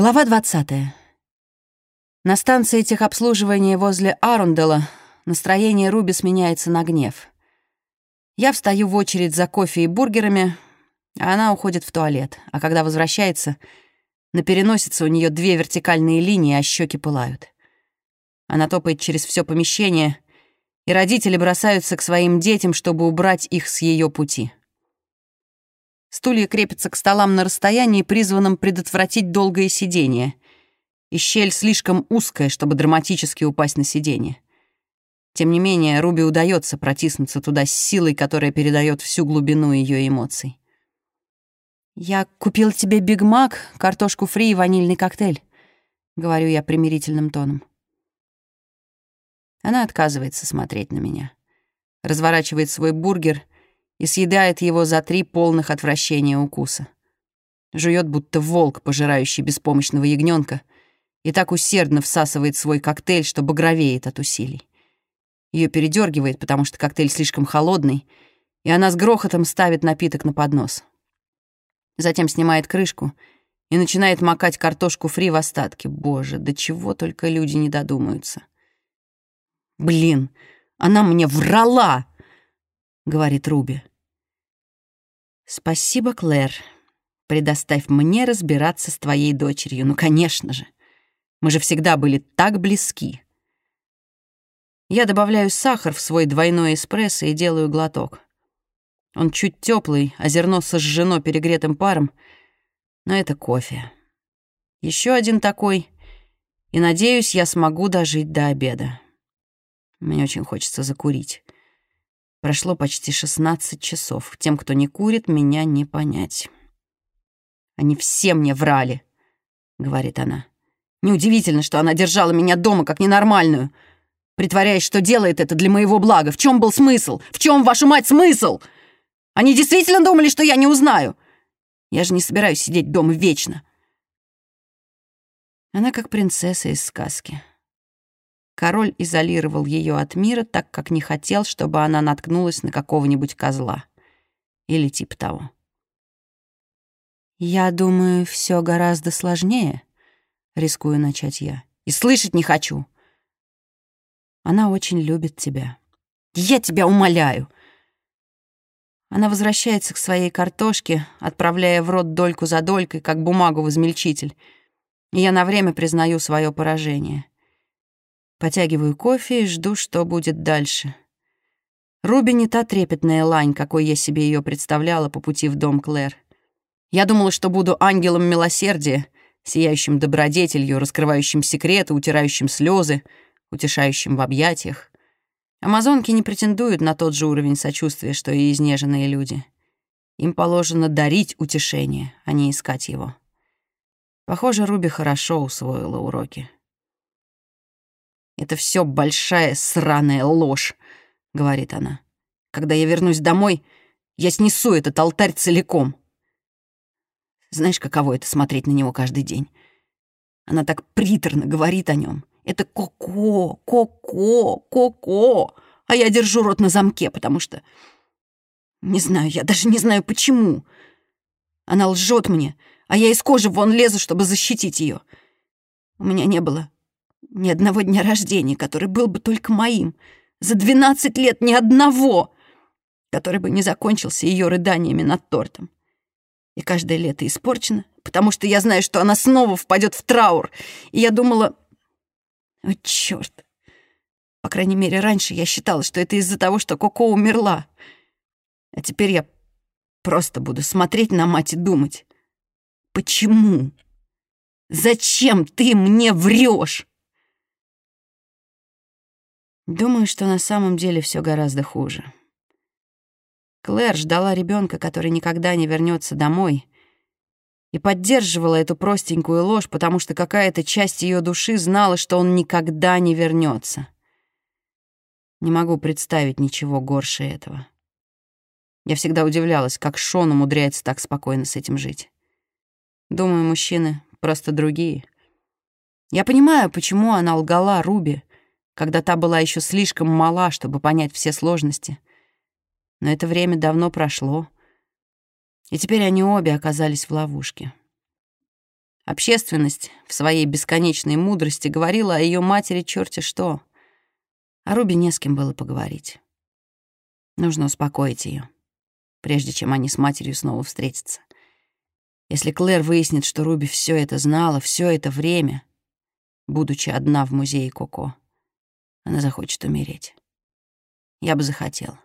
Глава 20. На станции техобслуживания возле Арундела настроение Руби сменяется на гнев. Я встаю в очередь за кофе и бургерами, а она уходит в туалет, а когда возвращается, на переносице у нее две вертикальные линии, а щеки пылают. Она топает через все помещение, и родители бросаются к своим детям, чтобы убрать их с ее пути. Стулья крепятся к столам на расстоянии, призванном предотвратить долгое сидение. И щель слишком узкая, чтобы драматически упасть на сиденье. Тем не менее, Руби удается протиснуться туда с силой, которая передает всю глубину ее эмоций. «Я купил тебе Биг Мак, картошку фри и ванильный коктейль», — говорю я примирительным тоном. Она отказывается смотреть на меня. Разворачивает свой бургер и съедает его за три полных отвращения укуса. Жует, будто волк, пожирающий беспомощного ягненка, и так усердно всасывает свой коктейль, что багровеет от усилий. Ее передергивает, потому что коктейль слишком холодный, и она с грохотом ставит напиток на поднос. Затем снимает крышку и начинает макать картошку фри в остатки. Боже, до чего только люди не додумаются. «Блин, она мне врала!» — говорит Руби. «Спасибо, Клэр. Предоставь мне разбираться с твоей дочерью. Ну, конечно же. Мы же всегда были так близки». Я добавляю сахар в свой двойной эспрессо и делаю глоток. Он чуть теплый, а зерно сожжено перегретым паром, но это кофе. Еще один такой, и, надеюсь, я смогу дожить до обеда. Мне очень хочется закурить. Прошло почти 16 часов. Тем, кто не курит, меня не понять. «Они все мне врали», — говорит она. «Неудивительно, что она держала меня дома как ненормальную, притворяясь, что делает это для моего блага. В чем был смысл? В чем, вашу мать, смысл? Они действительно думали, что я не узнаю? Я же не собираюсь сидеть дома вечно». Она как принцесса из сказки. Король изолировал ее от мира, так как не хотел, чтобы она наткнулась на какого-нибудь козла. Или типа того. «Я думаю, все гораздо сложнее», — рискую начать я. «И слышать не хочу». Она очень любит тебя. Я тебя умоляю. Она возвращается к своей картошке, отправляя в рот дольку за долькой, как бумагу в измельчитель. И я на время признаю свое поражение. Потягиваю кофе и жду, что будет дальше. Руби не та трепетная лань, какой я себе ее представляла по пути в дом Клэр. Я думала, что буду ангелом милосердия, сияющим добродетелью, раскрывающим секреты, утирающим слезы, утешающим в объятиях. Амазонки не претендуют на тот же уровень сочувствия, что и изнеженные люди. Им положено дарить утешение, а не искать его. Похоже, Руби хорошо усвоила уроки. «Это все большая сраная ложь», — говорит она. «Когда я вернусь домой, я снесу этот алтарь целиком». Знаешь, каково это смотреть на него каждый день? Она так приторно говорит о нем. Это Коко, Коко, Коко. А я держу рот на замке, потому что... Не знаю, я даже не знаю, почему. Она лжет мне, а я из кожи вон лезу, чтобы защитить ее. У меня не было ни одного дня рождения, который был бы только моим. За двенадцать лет ни одного, который бы не закончился ее рыданиями над тортом. И каждое лето испорчено, потому что я знаю, что она снова впадет в траур. И я думала... О, черт! По крайней мере, раньше я считала, что это из-за того, что Коко умерла. А теперь я просто буду смотреть на мать и думать. Почему? Зачем ты мне врешь? Думаю, что на самом деле все гораздо хуже. Клэр ждала ребенка, который никогда не вернется домой, и поддерживала эту простенькую ложь, потому что какая-то часть ее души знала, что он никогда не вернется. Не могу представить ничего горше этого. Я всегда удивлялась, как Шон умудряется так спокойно с этим жить. Думаю, мужчины просто другие. Я понимаю, почему она лгала Руби, когда та была еще слишком мала, чтобы понять все сложности. Но это время давно прошло, и теперь они обе оказались в ловушке. Общественность в своей бесконечной мудрости говорила о ее матери черти что. А Руби не с кем было поговорить. Нужно успокоить ее, прежде чем они с матерью снова встретятся. Если Клэр выяснит, что Руби все это знала все это время, будучи одна в музее Коко, она захочет умереть. Я бы захотела.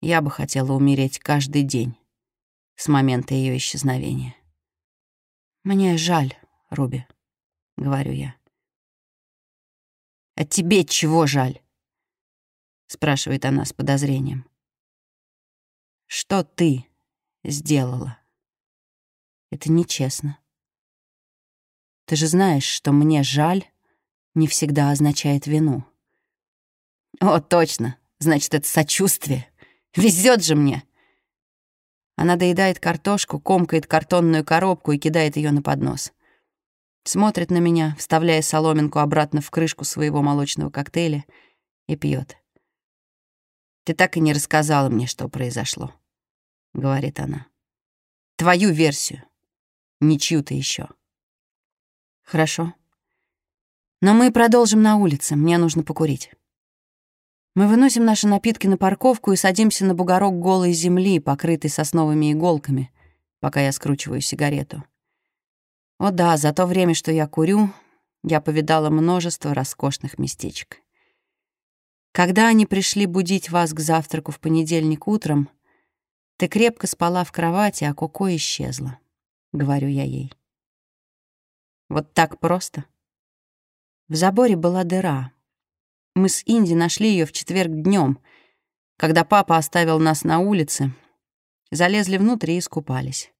Я бы хотела умереть каждый день с момента ее исчезновения. «Мне жаль, Руби», — говорю я. «А тебе чего жаль?» — спрашивает она с подозрением. «Что ты сделала?» Это нечестно. Ты же знаешь, что мне жаль не всегда означает вину. О, точно. Значит, это сочувствие. Везет же мне. Она доедает картошку, комкает картонную коробку и кидает ее на поднос. Смотрит на меня, вставляя соломинку обратно в крышку своего молочного коктейля и пьет. «Ты так и не рассказала мне, что произошло», — говорит она. «Твою версию, не чью-то еще. «Хорошо. Но мы продолжим на улице, мне нужно покурить». Мы выносим наши напитки на парковку и садимся на бугорок голой земли, покрытой сосновыми иголками, пока я скручиваю сигарету. О да, за то время, что я курю, я повидала множество роскошных местечек. Когда они пришли будить вас к завтраку в понедельник утром, ты крепко спала в кровати, а Коко исчезла, — говорю я ей. Вот так просто. В заборе была дыра, мы с Инди нашли ее в четверг днем, когда папа оставил нас на улице, залезли внутрь и искупались.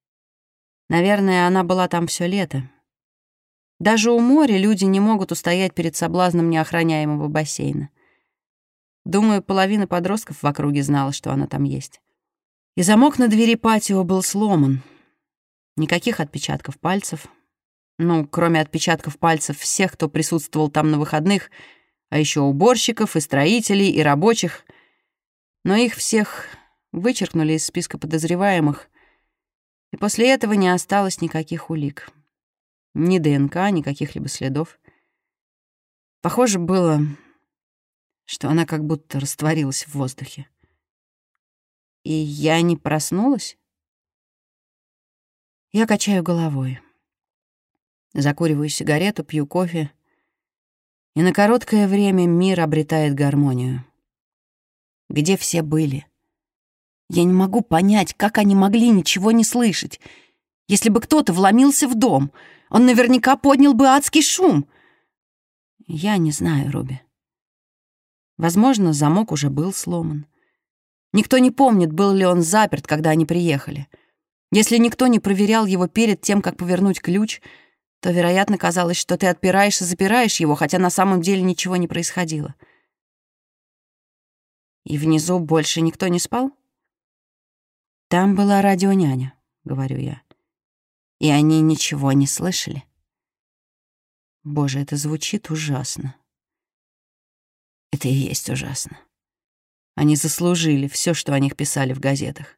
Наверное, она была там все лето. Даже у моря люди не могут устоять перед соблазном неохраняемого бассейна. Думаю, половина подростков в округе знала, что она там есть. И замок на двери патио был сломан. Никаких отпечатков пальцев. Ну, кроме отпечатков пальцев всех, кто присутствовал там на выходных — а еще уборщиков и строителей и рабочих. Но их всех вычеркнули из списка подозреваемых, и после этого не осталось никаких улик. Ни ДНК, ни каких-либо следов. Похоже было, что она как будто растворилась в воздухе. И я не проснулась? Я качаю головой. Закуриваю сигарету, пью кофе и на короткое время мир обретает гармонию. Где все были? Я не могу понять, как они могли ничего не слышать. Если бы кто-то вломился в дом, он наверняка поднял бы адский шум. Я не знаю, Руби. Возможно, замок уже был сломан. Никто не помнит, был ли он заперт, когда они приехали. Если никто не проверял его перед тем, как повернуть ключ — то, вероятно, казалось, что ты отпираешь и запираешь его, хотя на самом деле ничего не происходило. И внизу больше никто не спал? Там была радионяня, говорю я. И они ничего не слышали. Боже, это звучит ужасно. Это и есть ужасно. Они заслужили все, что о них писали в газетах.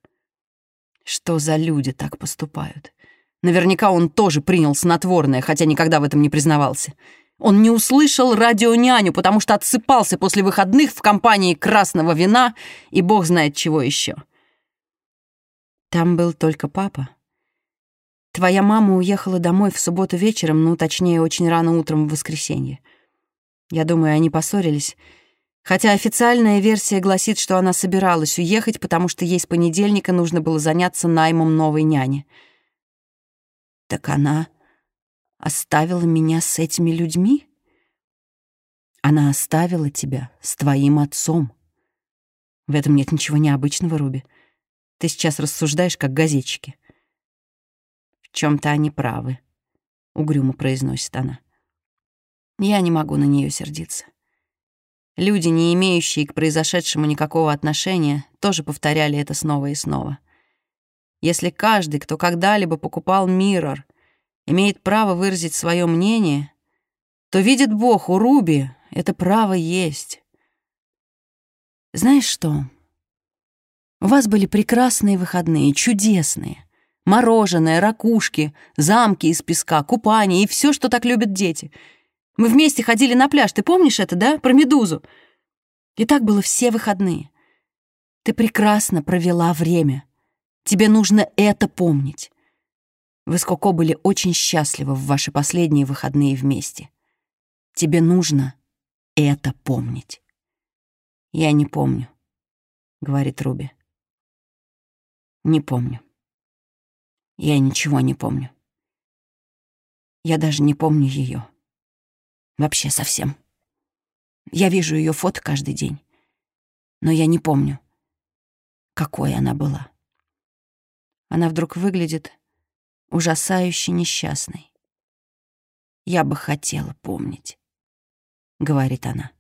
Что за люди так поступают? Наверняка он тоже принял снотворное, хотя никогда в этом не признавался. Он не услышал радионяню, потому что отсыпался после выходных в компании красного вина и бог знает чего еще. Там был только папа. Твоя мама уехала домой в субботу вечером, ну, точнее, очень рано утром в воскресенье. Я думаю, они поссорились. Хотя официальная версия гласит, что она собиралась уехать, потому что ей с понедельника нужно было заняться наймом новой няни — так она оставила меня с этими людьми? Она оставила тебя с твоим отцом. В этом нет ничего необычного, Руби. Ты сейчас рассуждаешь, как газетчики. В чем то они правы, — угрюмо произносит она. Я не могу на нее сердиться. Люди, не имеющие к произошедшему никакого отношения, тоже повторяли это снова и снова — если каждый, кто когда-либо покупал Миррор, имеет право выразить свое мнение, то видит Бог, у Руби это право есть. Знаешь что? У вас были прекрасные выходные, чудесные. Мороженое, ракушки, замки из песка, купание и все, что так любят дети. Мы вместе ходили на пляж, ты помнишь это, да? Про медузу. И так было все выходные. Ты прекрасно провела время. Тебе нужно это помнить. Вы с Коко были очень счастливы в ваши последние выходные вместе. Тебе нужно это помнить. Я не помню, — говорит Руби. Не помню. Я ничего не помню. Я даже не помню ее. Вообще совсем. Я вижу ее фото каждый день. Но я не помню, какой она была. Она вдруг выглядит ужасающе несчастной. «Я бы хотела помнить», — говорит она.